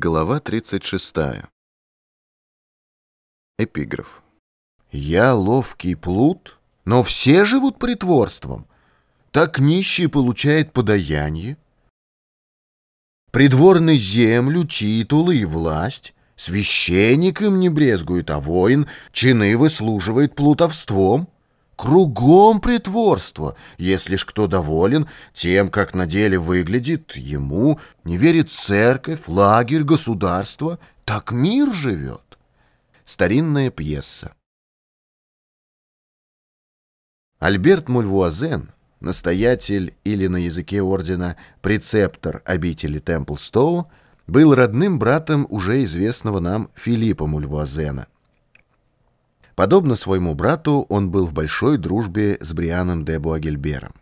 Глава 36. Эпиграф. «Я ловкий плут, но все живут притворством. Так нищий получает подаяние. Придворный землю, титулы и власть, священник им не брезгует, а воин чины выслуживает плутовством». Кругом притворство. Если ж кто доволен тем, как на деле выглядит, ему не верит церковь, лагерь, государство, так мир живет. Старинная пьеса. Альберт Мульвуазен, настоятель или на языке ордена прецептор обители Темплстоу, был родным братом уже известного нам Филиппа Мульвуазена – Подобно своему брату, он был в большой дружбе с Брианом де Буагельбером.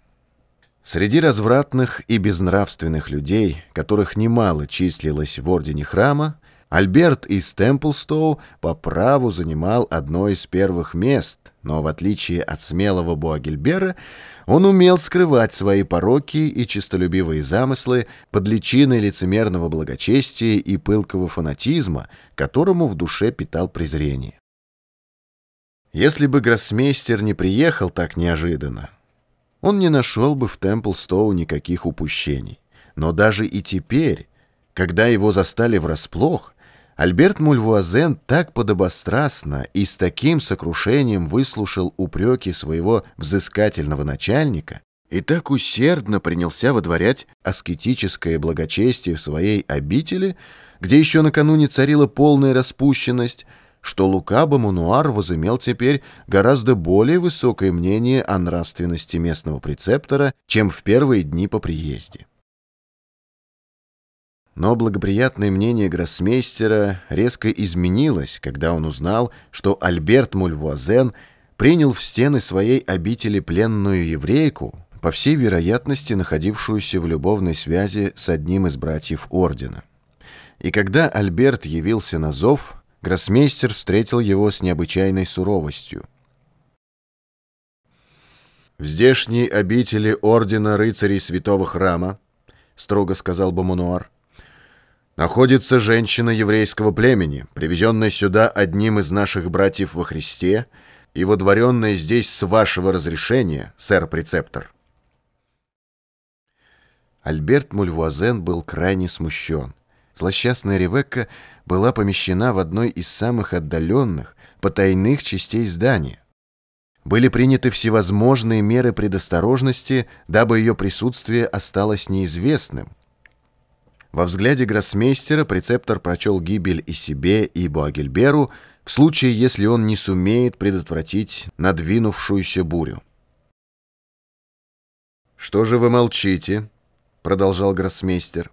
Среди развратных и безнравственных людей, которых немало числилось в ордене храма, Альберт из Темплстоу по праву занимал одно из первых мест, но в отличие от смелого Буагельбера, он умел скрывать свои пороки и честолюбивые замыслы под личиной лицемерного благочестия и пылкого фанатизма, которому в душе питал презрение. Если бы гроссмейстер не приехал так неожиданно, он не нашел бы в Темплстоу никаких упущений. Но даже и теперь, когда его застали врасплох, Альберт Мульвуазен так подобострастно и с таким сокрушением выслушал упреки своего взыскательного начальника и так усердно принялся водворять аскетическое благочестие в своей обители, где еще накануне царила полная распущенность, что Лука Бамунуар возымел теперь гораздо более высокое мнение о нравственности местного прецептора, чем в первые дни по приезде. Но благоприятное мнение гроссмейстера резко изменилось, когда он узнал, что Альберт Мульвуазен принял в стены своей обители пленную еврейку, по всей вероятности находившуюся в любовной связи с одним из братьев ордена. И когда Альберт явился на зов, Гроссмейстер встретил его с необычайной суровостью. «В здешней обители Ордена Рыцарей Святого Храма», — строго сказал Бомануар, «находится женщина еврейского племени, привезенная сюда одним из наших братьев во Христе и водворенная здесь с вашего разрешения, сэр-прецептор». Альберт Мульвуазен был крайне смущен. Злосчастная Ревекка была помещена в одной из самых отдаленных, потайных частей здания. Были приняты всевозможные меры предосторожности, дабы ее присутствие осталось неизвестным. Во взгляде гроссмейстера прецептор прочел гибель и себе, и Буагельберу, в случае, если он не сумеет предотвратить надвинувшуюся бурю. «Что же вы молчите?» — продолжал гроссмейстер.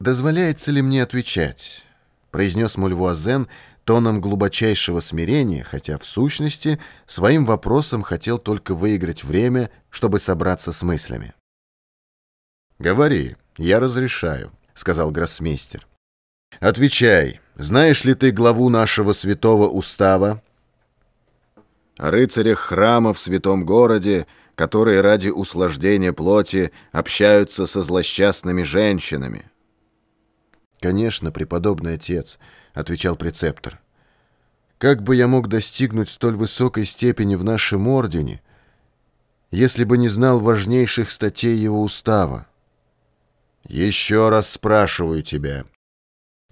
«Дозволяется ли мне отвечать?» — произнес Мульвуазен тоном глубочайшего смирения, хотя в сущности своим вопросом хотел только выиграть время, чтобы собраться с мыслями. «Говори, я разрешаю», — сказал гроссмейстер. «Отвечай, знаешь ли ты главу нашего святого устава?» О рыцарях храма в святом городе, которые ради услаждения плоти общаются со злосчастными женщинами, «Конечно, преподобный отец», — отвечал прецептор. «Как бы я мог достигнуть столь высокой степени в нашем ордене, если бы не знал важнейших статей его устава?» «Еще раз спрашиваю тебя,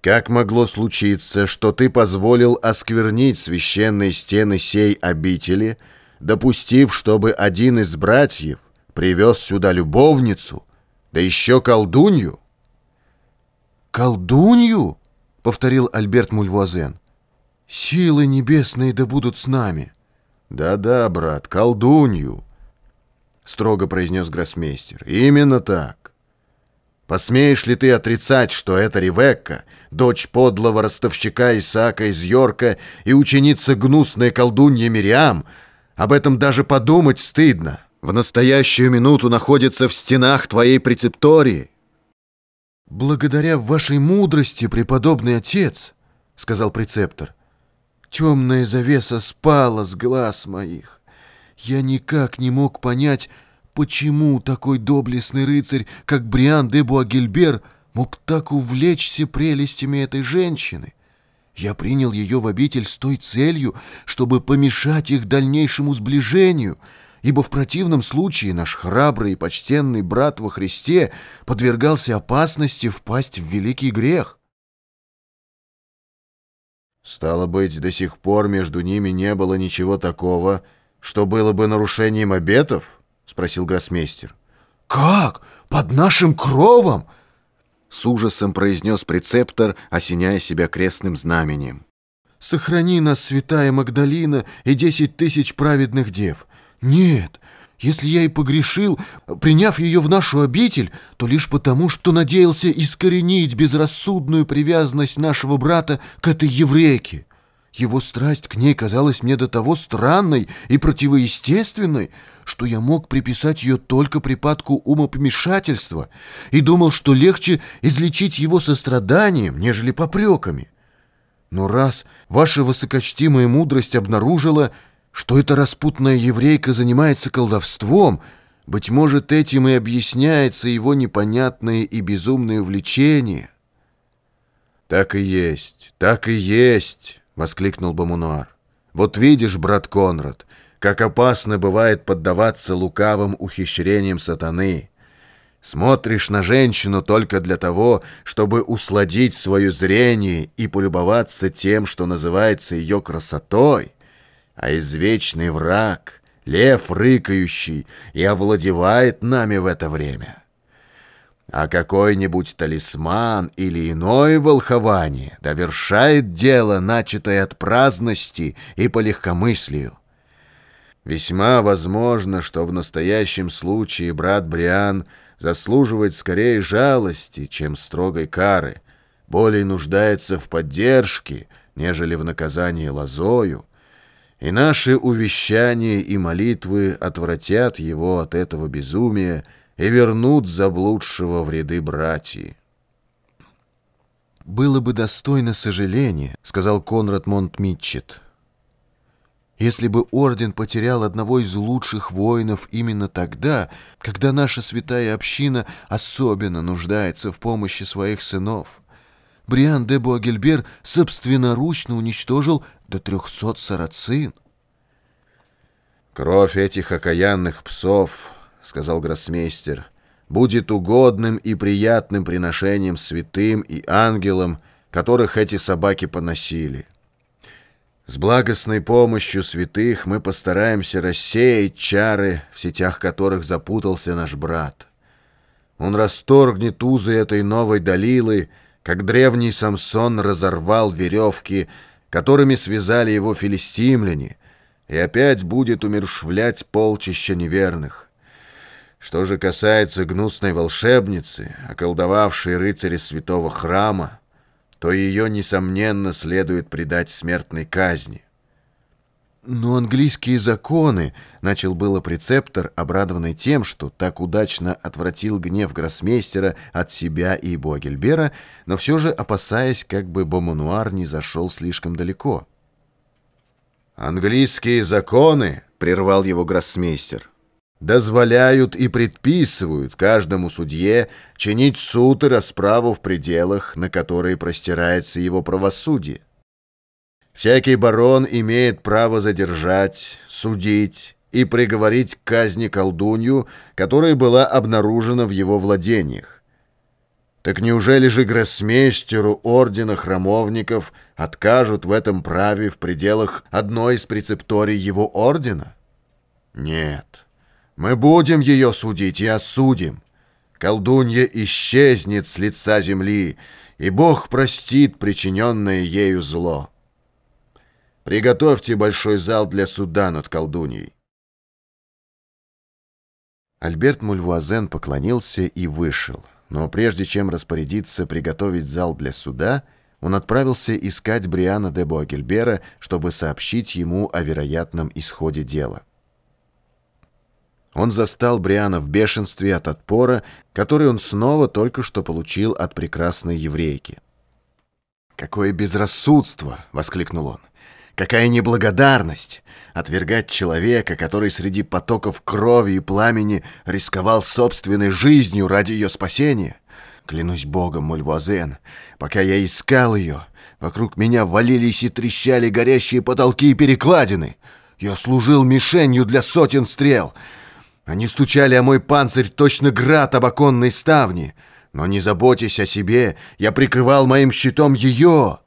как могло случиться, что ты позволил осквернить священные стены сей обители, допустив, чтобы один из братьев привез сюда любовницу, да еще колдунью?» «Колдунью?» — повторил Альберт Мульвуазен. «Силы небесные да будут с нами». «Да-да, брат, колдунью», — строго произнес гроссмейстер. «Именно так. Посмеешь ли ты отрицать, что это Ревекка, дочь подлого ростовщика Исаака из Йорка и ученица гнусной колдуньи Мириам? Об этом даже подумать стыдно. В настоящую минуту находится в стенах твоей прецептории». «Благодаря вашей мудрости, преподобный отец», — сказал прецептор, — «темная завеса спала с глаз моих. Я никак не мог понять, почему такой доблестный рыцарь, как Бриан де Буагельбер, мог так увлечься прелестями этой женщины? Я принял ее в обитель с той целью, чтобы помешать их дальнейшему сближению, ибо в противном случае наш храбрый и почтенный брат во Христе подвергался опасности впасть в великий грех. Стало быть, до сих пор между ними не было ничего такого, что было бы нарушением обетов? — спросил гроссмейстер. «Как? Под нашим кровом?» С ужасом произнес прецептор, осеняя себя крестным знамением. «Сохрани нас, святая Магдалина, и десять тысяч праведных дев. Нет, если я и погрешил, приняв ее в нашу обитель, то лишь потому, что надеялся искоренить безрассудную привязанность нашего брата к этой еврейке. Его страсть к ней казалась мне до того странной и противоестественной, что я мог приписать ее только припадку умопомешательства и думал, что легче излечить его состраданием, нежели попреками. Но раз ваша высокочтимая мудрость обнаружила, что эта распутная еврейка занимается колдовством, быть может, этим и объясняется его непонятное и безумное увлечение. «Так и есть, так и есть!» воскликнул Бомунуар. «Вот видишь, брат Конрад, как опасно бывает поддаваться лукавым ухищрениям сатаны. Смотришь на женщину только для того, чтобы усладить свое зрение и полюбоваться тем, что называется ее красотой, а извечный враг, лев рыкающий, и овладевает нами в это время» а какой-нибудь талисман или иное волхование довершает дело, начатое от праздности и по легкомыслию. Весьма возможно, что в настоящем случае брат Бриан заслуживает скорее жалости, чем строгой кары, более нуждается в поддержке, нежели в наказании лозою, и наши увещания и молитвы отвратят его от этого безумия, и вернут заблудшего в ряды братьев. «Было бы достойно сожаления», — сказал Конрад Монтмитчет, «если бы орден потерял одного из лучших воинов именно тогда, когда наша святая община особенно нуждается в помощи своих сынов. Бриан де Буагельбер собственноручно уничтожил до трехсот сарацин». «Кровь этих окаянных псов...» — сказал гроссмейстер, — «будет угодным и приятным приношением святым и ангелам, которых эти собаки поносили. С благостной помощью святых мы постараемся рассеять чары, в сетях которых запутался наш брат. Он расторгнет узы этой новой Далилы, как древний Самсон разорвал веревки, которыми связали его филистимляне, и опять будет умершвлять полчища неверных. Что же касается гнусной волшебницы, околдовавшей рыцаря святого храма, то ее, несомненно, следует предать смертной казни. «Но английские законы», — начал было прецептор, обрадованный тем, что так удачно отвратил гнев гроссмейстера от себя и Буагельбера, но все же опасаясь, как бы Бомануар не зашел слишком далеко. «Английские законы», — прервал его гроссмейстер, — дозволяют и предписывают каждому судье чинить суд и расправу в пределах, на которые простирается его правосудие. Всякий барон имеет право задержать, судить и приговорить к казни колдунью, которая была обнаружена в его владениях. Так неужели же гроссмейстеру ордена храмовников откажут в этом праве в пределах одной из прецепторий его ордена? Нет. Мы будем ее судить и осудим. Колдунья исчезнет с лица земли, и Бог простит причиненное ею зло. Приготовьте большой зал для суда над колдуньей. Альберт Мульвуазен поклонился и вышел, но прежде чем распорядиться приготовить зал для суда, он отправился искать Бриана де Буагельбера, чтобы сообщить ему о вероятном исходе дела. Он застал Бриана в бешенстве от отпора, который он снова только что получил от прекрасной еврейки. «Какое безрассудство!» — воскликнул он. «Какая неблагодарность! Отвергать человека, который среди потоков крови и пламени рисковал собственной жизнью ради ее спасения! Клянусь богом, Мульвазен, пока я искал ее, вокруг меня валились и трещали горящие потолки и перекладины. Я служил мишенью для сотен стрел. Они стучали о мой панцирь точно град об оконной ставни. Но не заботясь о себе, я прикрывал моим щитом ее.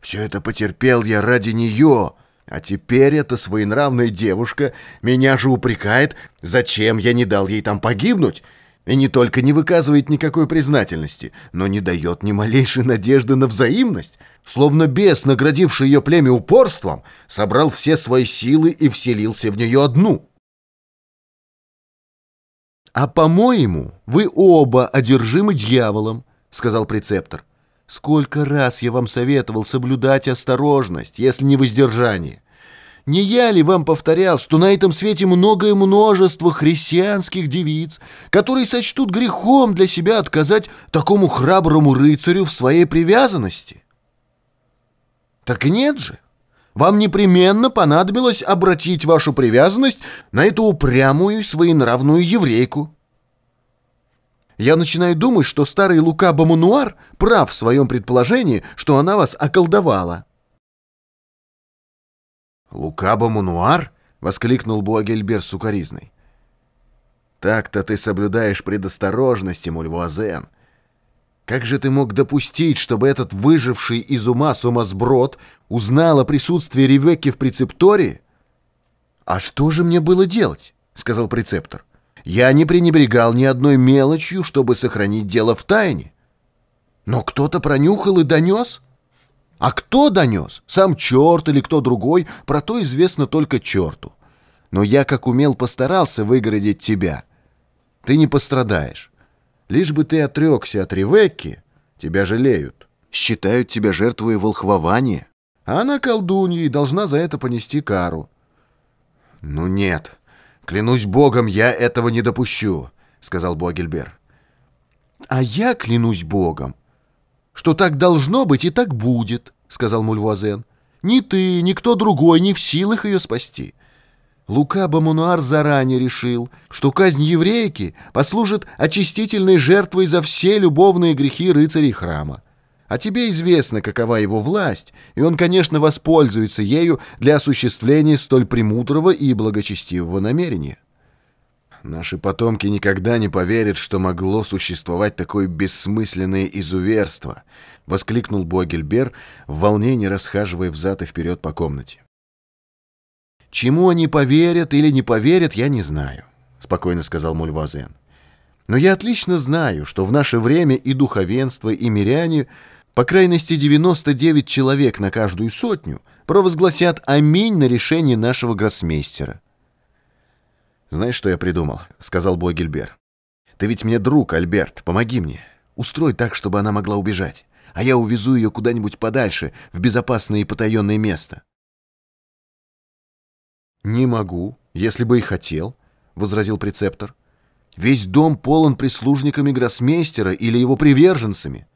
Все это потерпел я ради нее. А теперь эта своенравная девушка меня же упрекает, зачем я не дал ей там погибнуть. И не только не выказывает никакой признательности, но не дает ни малейшей надежды на взаимность. Словно бес, наградивший ее племя упорством, собрал все свои силы и вселился в нее одну. «А, по-моему, вы оба одержимы дьяволом», — сказал прецептор. «Сколько раз я вам советовал соблюдать осторожность, если не воздержание. Не я ли вам повторял, что на этом свете многое множество христианских девиц, которые сочтут грехом для себя отказать такому храброму рыцарю в своей привязанности? Так нет же. Вам непременно понадобилось обратить вашу привязанность на эту упрямую своенравную еврейку. Я начинаю думать, что старый Лука Бамануар прав в своем предположении, что она вас околдовала. «Лукаба Мунуар?» — воскликнул Буагельбер сукоризной. «Так-то ты соблюдаешь предосторожности, Мульвуазен. Как же ты мог допустить, чтобы этот выживший из ума сумасброд узнал о присутствии Ревекки в прецептории?» «А что же мне было делать?» — сказал прецептор. «Я не пренебрегал ни одной мелочью, чтобы сохранить дело в тайне. Но кто-то пронюхал и донес». А кто донес? Сам черт или кто другой? Про то известно только черту. Но я, как умел, постарался выгородить тебя. Ты не пострадаешь. Лишь бы ты отрекся от Ревекки, тебя жалеют. Считают тебя жертвой волхвования. А она колдунья и должна за это понести кару. «Ну нет, клянусь богом, я этого не допущу», — сказал Богельбер. «А я клянусь богом, что так должно быть и так будет», — сказал Мульвуазен. «Ни ты, ни кто другой не в силах ее спасти». Лука Бамунуар заранее решил, что казнь еврейки послужит очистительной жертвой за все любовные грехи рыцарей храма. А тебе известно, какова его власть, и он, конечно, воспользуется ею для осуществления столь премудрого и благочестивого намерения. Наши потомки никогда не поверят, что могло существовать такое бессмысленное изуверство, воскликнул Богельбер, в волнении расхаживая взад и вперед по комнате. Чему они поверят или не поверят, я не знаю, спокойно сказал Мульвазен. Но я отлично знаю, что в наше время и духовенство, и миряне, по крайности 99 человек на каждую сотню, провозгласят аминь на решение нашего гроссмейстера. «Знаешь, что я придумал?» — сказал Бойгельбер. «Ты ведь мне друг, Альберт, помоги мне. Устрой так, чтобы она могла убежать, а я увезу ее куда-нибудь подальше, в безопасное и потаенное место». «Не могу, если бы и хотел», — возразил прецептор. «Весь дом полон прислужниками гроссмейстера или его приверженцами.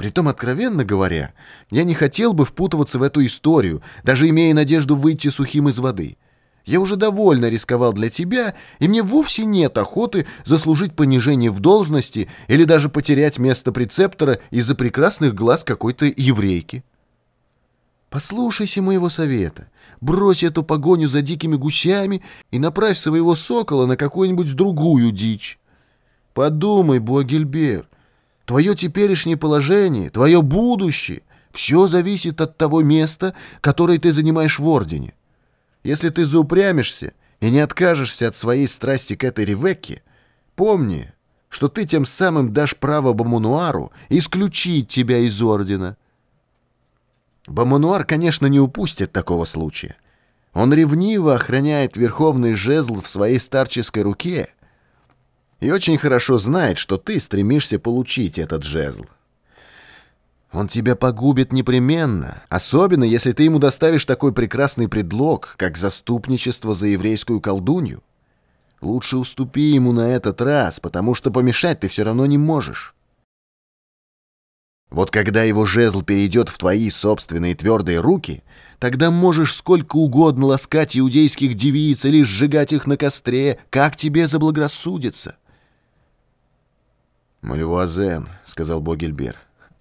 Притом, откровенно говоря, я не хотел бы впутываться в эту историю, даже имея надежду выйти сухим из воды». Я уже довольно рисковал для тебя, и мне вовсе нет охоты заслужить понижение в должности или даже потерять место прецептора из-за прекрасных глаз какой-то еврейки. Послушайся моего совета. Брось эту погоню за дикими гусями и направь своего сокола на какую-нибудь другую дичь. Подумай, Буагельбер, твое теперешнее положение, твое будущее — все зависит от того места, которое ты занимаешь в Ордене. Если ты заупрямишься и не откажешься от своей страсти к этой Ревекке, помни, что ты тем самым дашь право Бамунуару исключить тебя из ордена. Бамунуар, конечно, не упустит такого случая. Он ревниво охраняет верховный жезл в своей старческой руке и очень хорошо знает, что ты стремишься получить этот жезл. Он тебя погубит непременно, особенно если ты ему доставишь такой прекрасный предлог, как заступничество за еврейскую колдунью. Лучше уступи ему на этот раз, потому что помешать ты все равно не можешь. Вот когда его жезл перейдет в твои собственные твердые руки, тогда можешь сколько угодно ласкать иудейских девиц или сжигать их на костре, как тебе заблагорассудится. «Мальвуазен», — сказал Богельбер,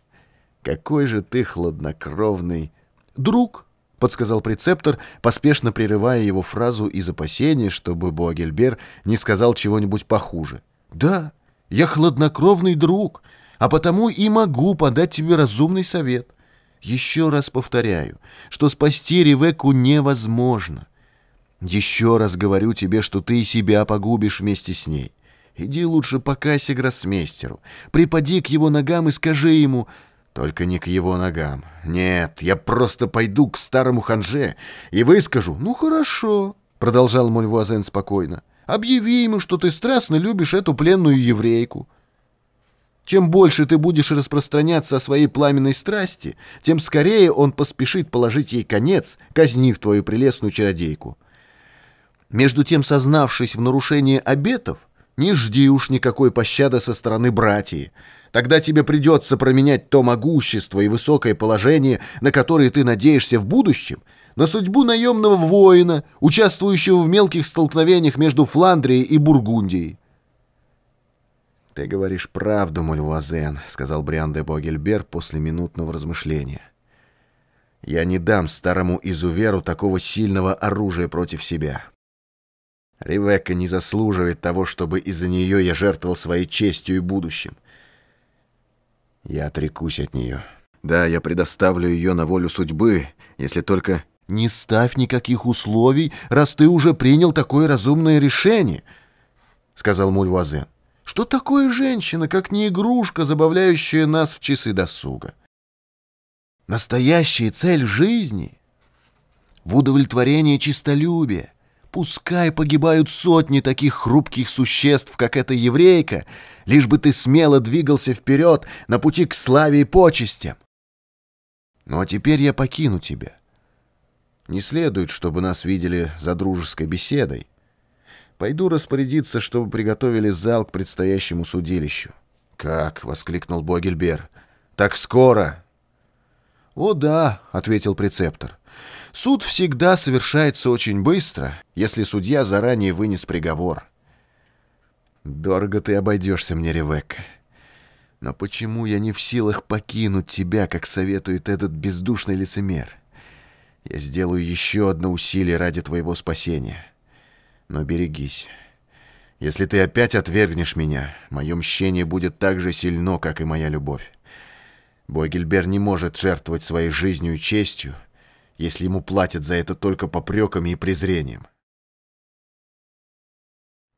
— «какой же ты хладнокровный...» «Друг», — подсказал прецептор, поспешно прерывая его фразу из опасения, чтобы Богельбер не сказал чего-нибудь похуже. «Да, я хладнокровный друг, а потому и могу подать тебе разумный совет. Еще раз повторяю, что спасти Ревеку невозможно. Еще раз говорю тебе, что ты и себя погубишь вместе с ней. Иди лучше покайся гроссмейстеру, припади к его ногам и скажи ему... Только не к его ногам. Нет, я просто пойду к старому ханже и выскажу. Ну хорошо, продолжал Мульвуазен спокойно. Объяви ему, что ты страстно любишь эту пленную еврейку. Чем больше ты будешь распространяться о своей пламенной страсти, тем скорее он поспешит положить ей конец, казнив твою прелестную чародейку. Между тем, сознавшись в нарушении обетов, не жди уж никакой пощады со стороны братьев. Тогда тебе придется променять то могущество и высокое положение, на которое ты надеешься в будущем, на судьбу наемного воина, участвующего в мелких столкновениях между Фландрией и Бургундией. «Ты говоришь правду, Мульвуазен», — сказал Бриан де Богельбер после минутного размышления. «Я не дам старому изуверу такого сильного оружия против себя». Ревекка не заслуживает того, чтобы из-за нее я жертвовал своей честью и будущим. Я отрекусь от нее. Да, я предоставлю ее на волю судьбы, если только... Не ставь никаких условий, раз ты уже принял такое разумное решение, — сказал Мульвазен. Что такое женщина, как не игрушка, забавляющая нас в часы досуга? Настоящая цель жизни — в удовлетворении чистолюбия, Пускай погибают сотни таких хрупких существ, как эта еврейка, лишь бы ты смело двигался вперед на пути к славе и почестям. Ну а теперь я покину тебя. Не следует, чтобы нас видели за дружеской беседой. Пойду распорядиться, чтобы приготовили зал к предстоящему судилищу. «Как?» — воскликнул Богельбер. «Так скоро!» «О да», — ответил прецептор. «Суд всегда совершается очень быстро, если судья заранее вынес приговор». «Дорого ты обойдешься мне, Ревекка. Но почему я не в силах покинуть тебя, как советует этот бездушный лицемер? Я сделаю еще одно усилие ради твоего спасения. Но берегись». Если ты опять отвергнешь меня, мое мщение будет так же сильно, как и моя любовь. Бойгельбер не может жертвовать своей жизнью и честью, если ему платят за это только попреками и презрением.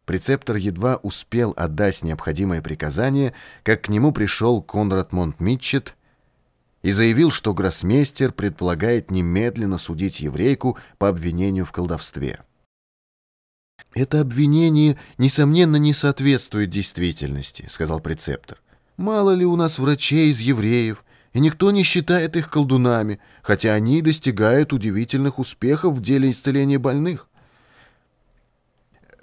Прецептор едва успел отдать необходимое приказание, как к нему пришел Конрад Монтмитчет и заявил, что гроссмейстер предполагает немедленно судить еврейку по обвинению в колдовстве. «Это обвинение, несомненно, не соответствует действительности», — сказал прецептор. Мало ли у нас врачей из евреев, и никто не считает их колдунами, хотя они достигают удивительных успехов в деле исцеления больных.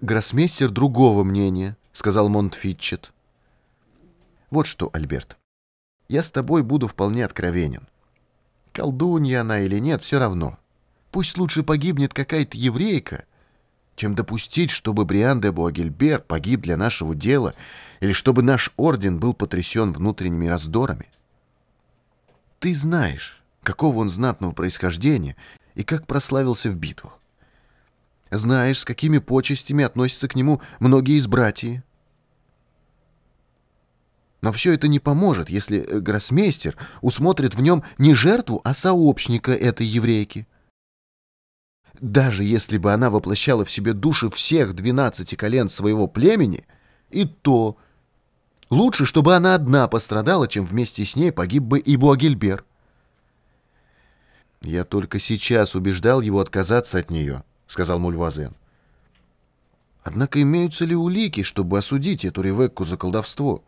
«Гроссмейстер другого мнения», — сказал Монтфитчет. «Вот что, Альберт, я с тобой буду вполне откровенен. Колдунья она или нет, все равно. Пусть лучше погибнет какая-то еврейка, чем допустить, чтобы Бриан де Буагельбер погиб для нашего дела или чтобы наш орден был потрясен внутренними раздорами. Ты знаешь, какого он знатного происхождения и как прославился в битвах. Знаешь, с какими почестями относятся к нему многие из братьев. Но все это не поможет, если э, гроссмейстер усмотрит в нем не жертву, а сообщника этой еврейки. Даже если бы она воплощала в себе души всех двенадцати колен своего племени, и то лучше, чтобы она одна пострадала, чем вместе с ней погиб бы и Буагельбер. «Я только сейчас убеждал его отказаться от нее», — сказал Мульвазен. «Однако имеются ли улики, чтобы осудить эту Ревекку за колдовство?»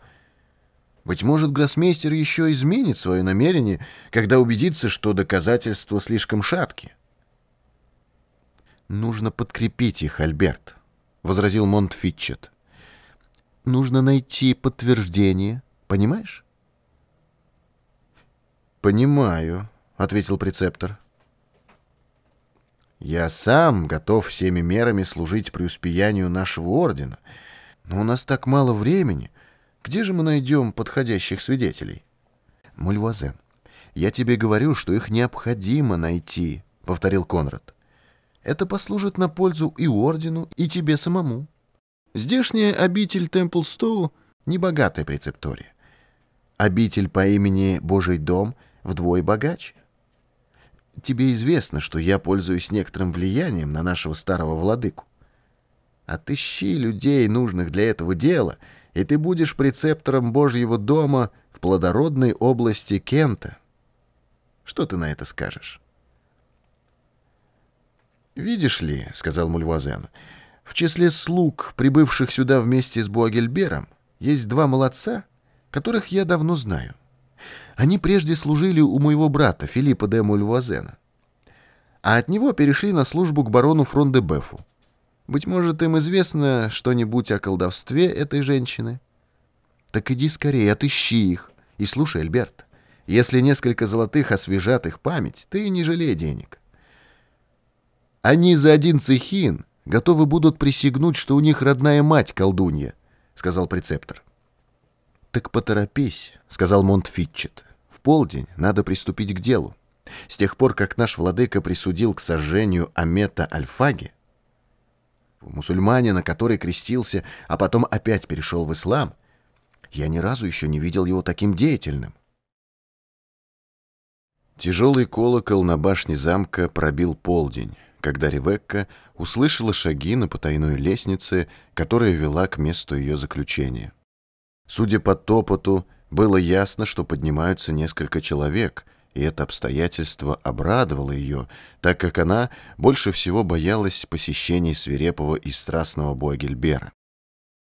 Быть может, гроссмейстер еще изменит свое намерение, когда убедится, что доказательства слишком шаткие. «Нужно подкрепить их, Альберт», — возразил Монтфитчет. «Нужно найти подтверждение, понимаешь?» «Понимаю», — ответил прецептор. «Я сам готов всеми мерами служить преуспеянию нашего ордена, но у нас так мало времени, Где же мы найдем подходящих свидетелей? Мульвазен, я тебе говорю, что их необходимо найти, повторил Конрад. Это послужит на пользу и ордену, и тебе самому. Здешняя обитель Темплстоу — небогатая прецептория. Обитель по имени Божий дом вдвое богаче. Тебе известно, что я пользуюсь некоторым влиянием на нашего старого владыку. Отыщи людей, нужных для этого дела, и ты будешь прецептором Божьего дома в плодородной области Кента. Что ты на это скажешь? «Видишь ли, — сказал Мульвазен, — в числе слуг, прибывших сюда вместе с Буагельбером, есть два молодца, которых я давно знаю. Они прежде служили у моего брата, Филиппа де Мульвазена, а от него перешли на службу к барону Фрондебефу. Быть может, им известно что-нибудь о колдовстве этой женщины? Так иди скорее, отыщи их. И слушай, Альберт, если несколько золотых освежат их память, ты не жалей денег. Они за один цехин готовы будут присягнуть, что у них родная мать колдунья, — сказал прецептор. «Так поторопись», — сказал Монтфитчет. «В полдень надо приступить к делу. С тех пор, как наш владыка присудил к сожжению Амета Альфаги, мусульманина, который крестился, а потом опять перешел в ислам, я ни разу еще не видел его таким деятельным. Тяжелый колокол на башне замка пробил полдень, когда Ревекка услышала шаги на потайной лестнице, которая вела к месту ее заключения. Судя по топоту, было ясно, что поднимаются несколько человек, и это обстоятельство обрадовало ее, так как она больше всего боялась посещений свирепого и страстного Буагельбера.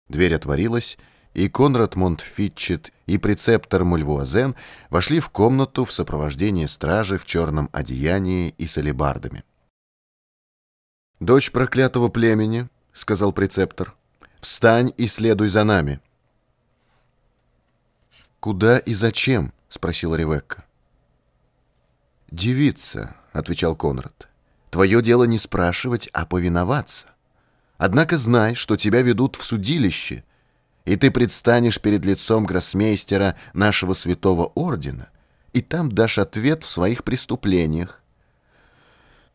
Дверь отворилась, и Конрад Монтфитчет и прецептор Мульвуазен вошли в комнату в сопровождении стражи в черном одеянии и с алебардами. «Дочь проклятого племени», — сказал прецептор, — «встань и следуй за нами». «Куда и зачем?» — спросила Ревекка. «Девица», — отвечал Конрад, — «твое дело не спрашивать, а повиноваться. Однако знай, что тебя ведут в судилище, и ты предстанешь перед лицом гроссмейстера нашего святого ордена, и там дашь ответ в своих преступлениях.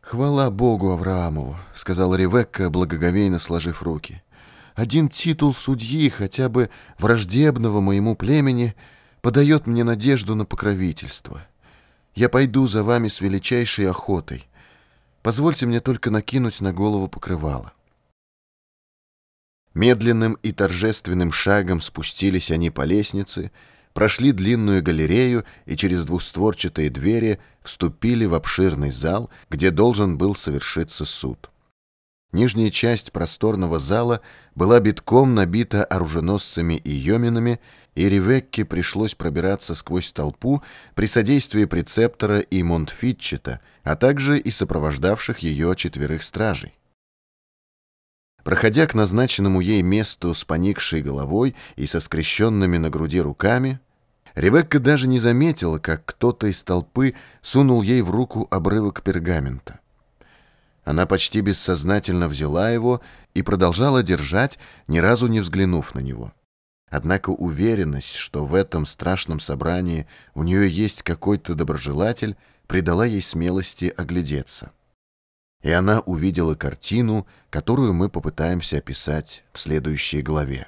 «Хвала Богу Авраамову», — сказала Ревекка, благоговейно сложив руки. «Один титул судьи, хотя бы враждебного моему племени, подает мне надежду на покровительство. Я пойду за вами с величайшей охотой. Позвольте мне только накинуть на голову покрывало». Медленным и торжественным шагом спустились они по лестнице, прошли длинную галерею и через двустворчатые двери вступили в обширный зал, где должен был совершиться суд. Нижняя часть просторного зала была битком набита оруженосцами и йоминами, и Ревекке пришлось пробираться сквозь толпу при содействии прецептора и Монтфитчета, а также и сопровождавших ее четверых стражей. Проходя к назначенному ей месту с поникшей головой и со скрещенными на груди руками, Ревекка даже не заметила, как кто-то из толпы сунул ей в руку обрывок пергамента. Она почти бессознательно взяла его и продолжала держать, ни разу не взглянув на него. Однако уверенность, что в этом страшном собрании у нее есть какой-то доброжелатель, придала ей смелости оглядеться и она увидела картину, которую мы попытаемся описать в следующей главе.